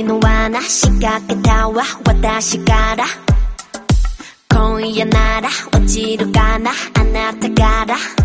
の罠仕掛けたわ。私から。今夜なら落ちるかな。あなたから。